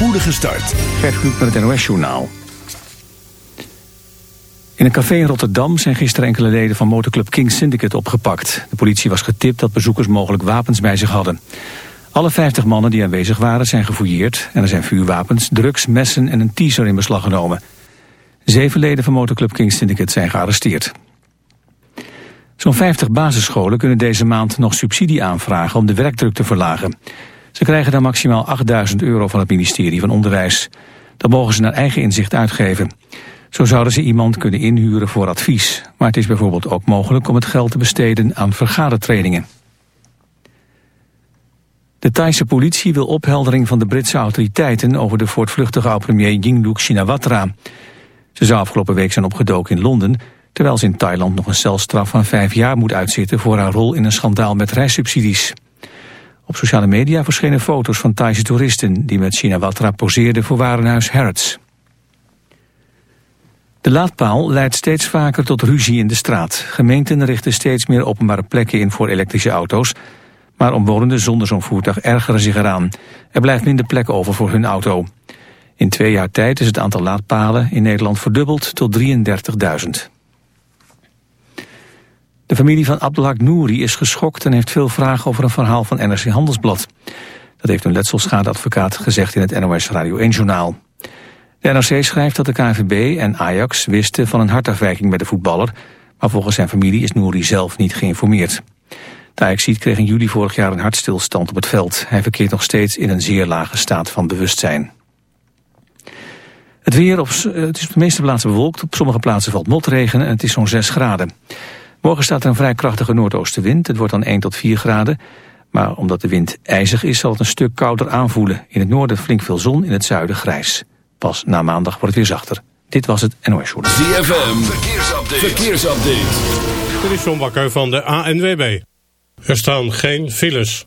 spoedige start. Gert met het NOS-journaal. In een café in Rotterdam zijn gisteren enkele leden van motorclub King Syndicate opgepakt. De politie was getipt dat bezoekers mogelijk wapens bij zich hadden. Alle 50 mannen die aanwezig waren zijn gefouilleerd... en er zijn vuurwapens, drugs, messen en een teaser in beslag genomen. Zeven leden van motorclub King Syndicate zijn gearresteerd. Zo'n 50 basisscholen kunnen deze maand nog subsidie aanvragen om de werkdruk te verlagen. Ze krijgen dan maximaal 8000 euro van het ministerie van Onderwijs. Dat mogen ze naar eigen inzicht uitgeven. Zo zouden ze iemand kunnen inhuren voor advies. Maar het is bijvoorbeeld ook mogelijk om het geld te besteden aan vergadertrainingen. De Thaise politie wil opheldering van de Britse autoriteiten over de voortvluchtige oud-premier Yingluck Shinawatra. Ze zou afgelopen week zijn opgedoken in Londen, terwijl ze in Thailand nog een celstraf van vijf jaar moet uitzitten voor haar rol in een schandaal met reissubsidies. Op sociale media verschenen foto's van Thaise toeristen die met Shinawatra poseerden voor warenhuis Harrods. De laadpaal leidt steeds vaker tot ruzie in de straat. Gemeenten richten steeds meer openbare plekken in voor elektrische auto's, maar omwonenden zonder zo'n voertuig ergeren zich eraan. Er blijft minder plek over voor hun auto. In twee jaar tijd is het aantal laadpalen in Nederland verdubbeld tot 33.000. De familie van Abdelhak Nouri is geschokt en heeft veel vragen over een verhaal van NRC Handelsblad. Dat heeft een letselschadeadvocaat gezegd in het NOS Radio 1-journaal. De NRC schrijft dat de KNVB en Ajax wisten van een hartafwijking bij de voetballer, maar volgens zijn familie is Nouri zelf niet geïnformeerd. De Ajaxiet kreeg in juli vorig jaar een hartstilstand op het veld. Hij verkeert nog steeds in een zeer lage staat van bewustzijn. Het weer op, het is op de meeste plaatsen bewolkt. Op sommige plaatsen valt motregen en het is zo'n 6 graden. Morgen staat er een vrij krachtige noordoostenwind. Het wordt dan 1 tot 4 graden. Maar omdat de wind ijzig is, zal het een stuk kouder aanvoelen. In het noorden flink veel zon, in het zuiden grijs. Pas na maandag wordt het weer zachter. Dit was het NOS Journal. ZFM, verkeersupdate. verkeersupdate. Dit is John Bakker van de ANWB. Er staan geen files.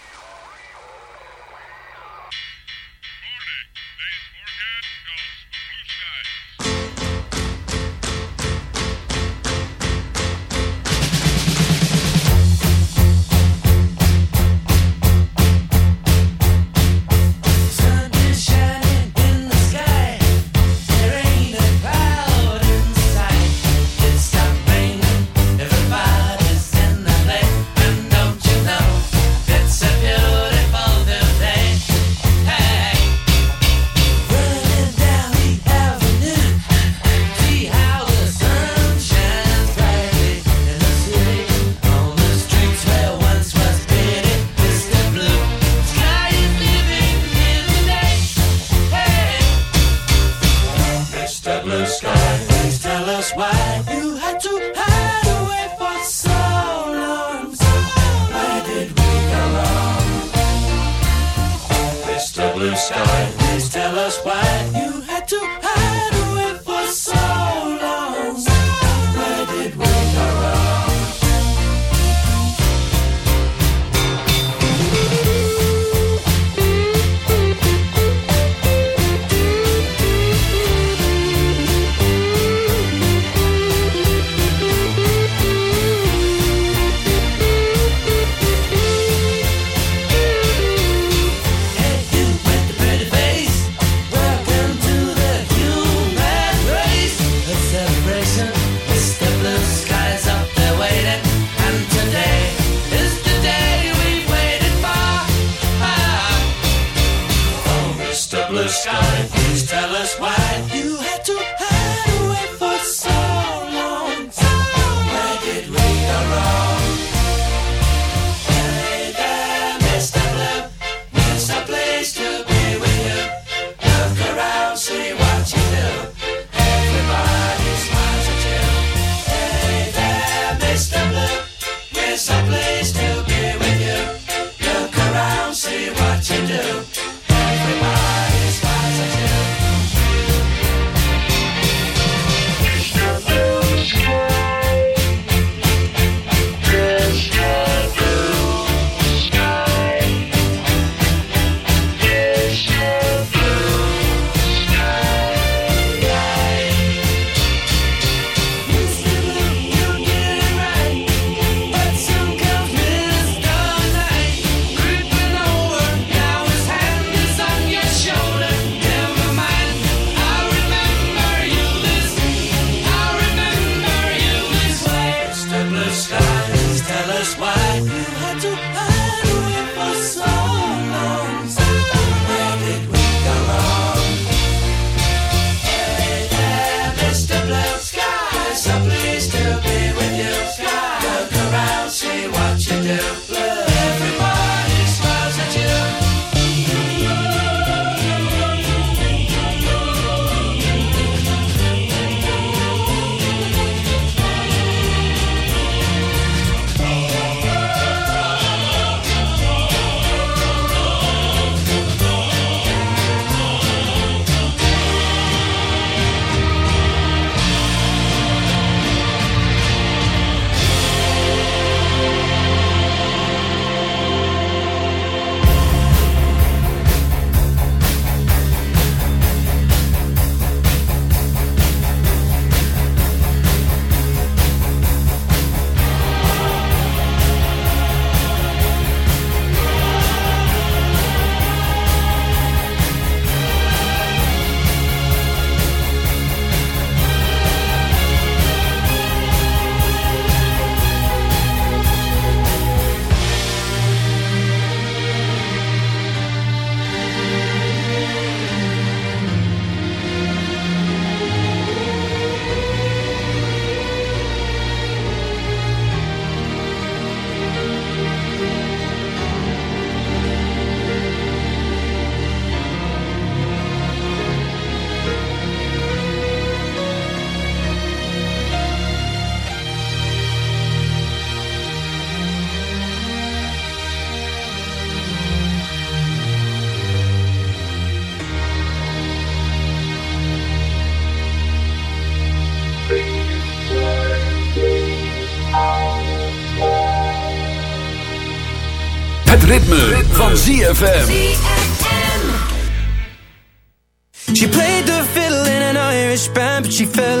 Ritme, van ZFM. She played the fiddle in an Irish band, but she fell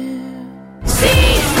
Won't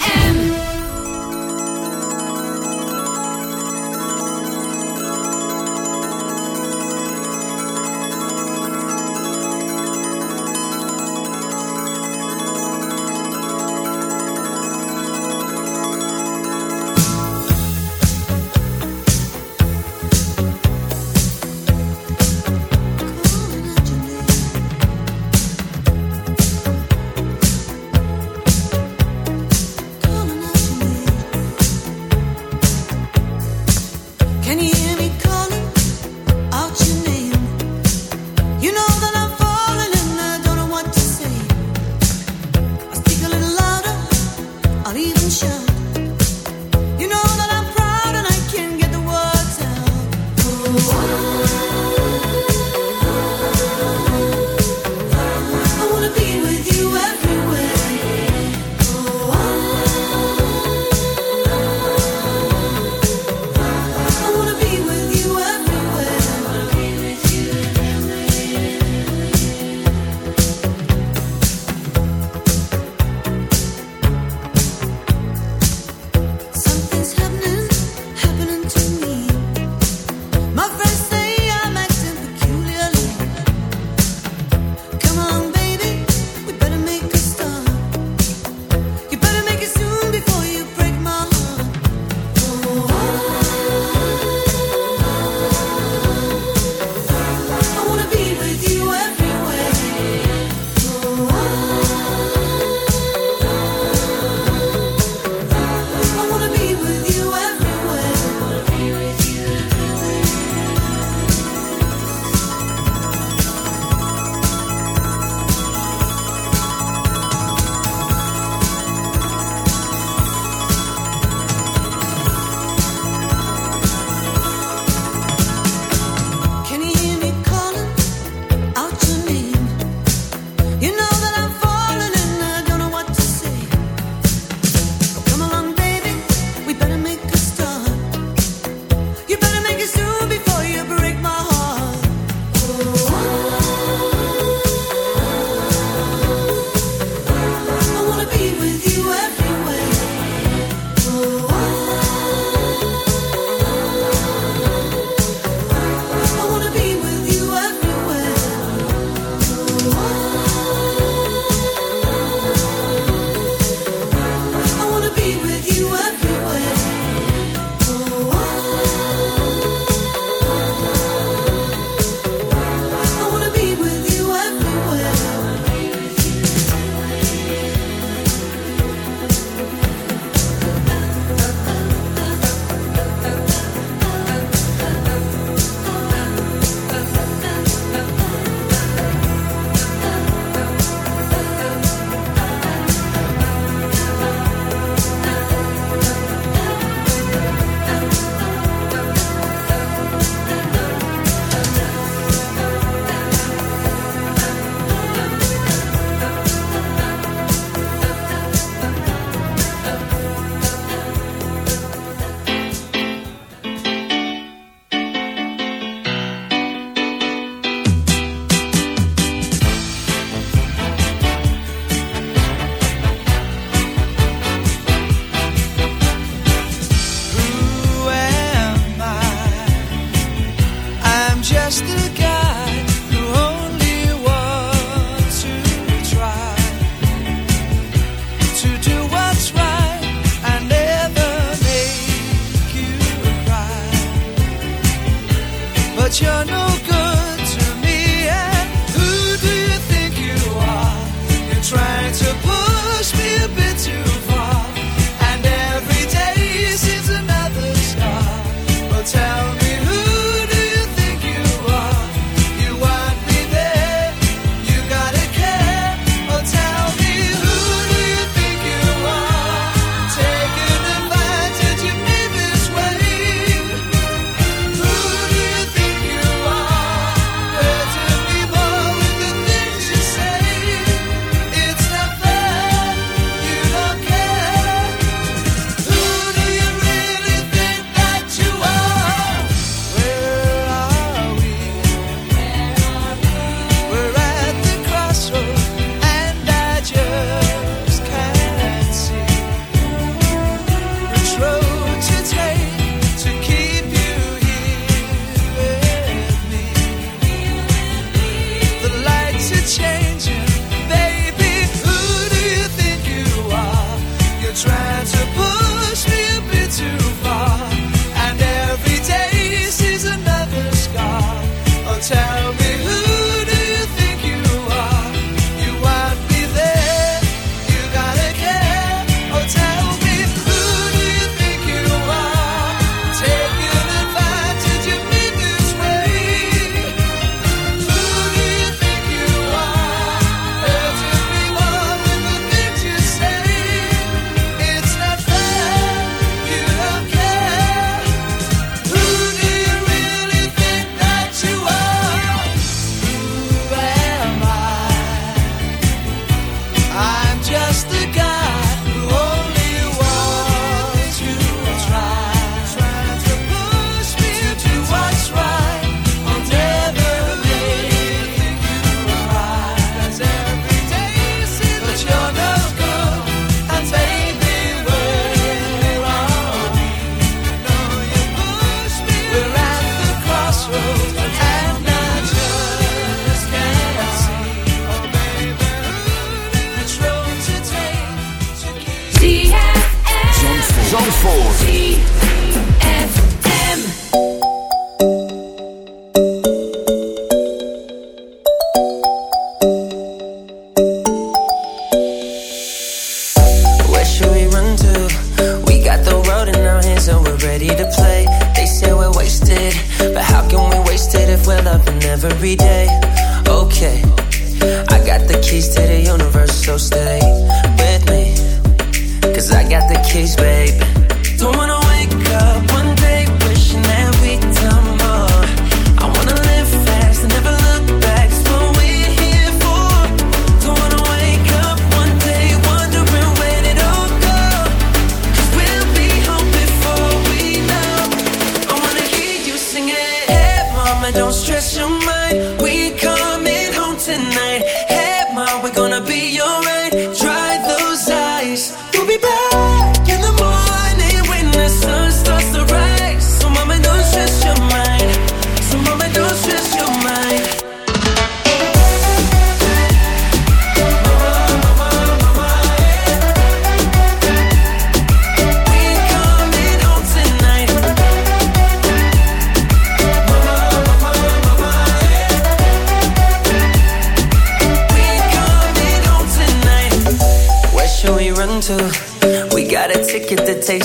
mind. We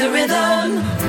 The rhythm.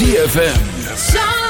ZFM.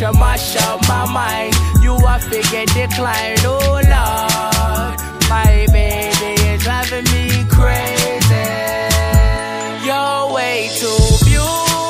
you mash up my mind. You are figure decline. Oh, Lord. My baby is driving me crazy. You're way too beautiful,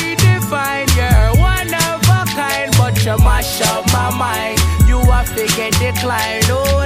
divine. You're one of a kind, but you mash up my mind. You are figure decline. Oh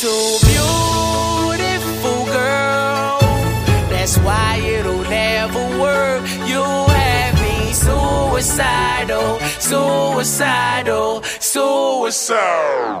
Too beautiful, girl. That's why it'll never work. You have me suicidal, suicidal, suicidal.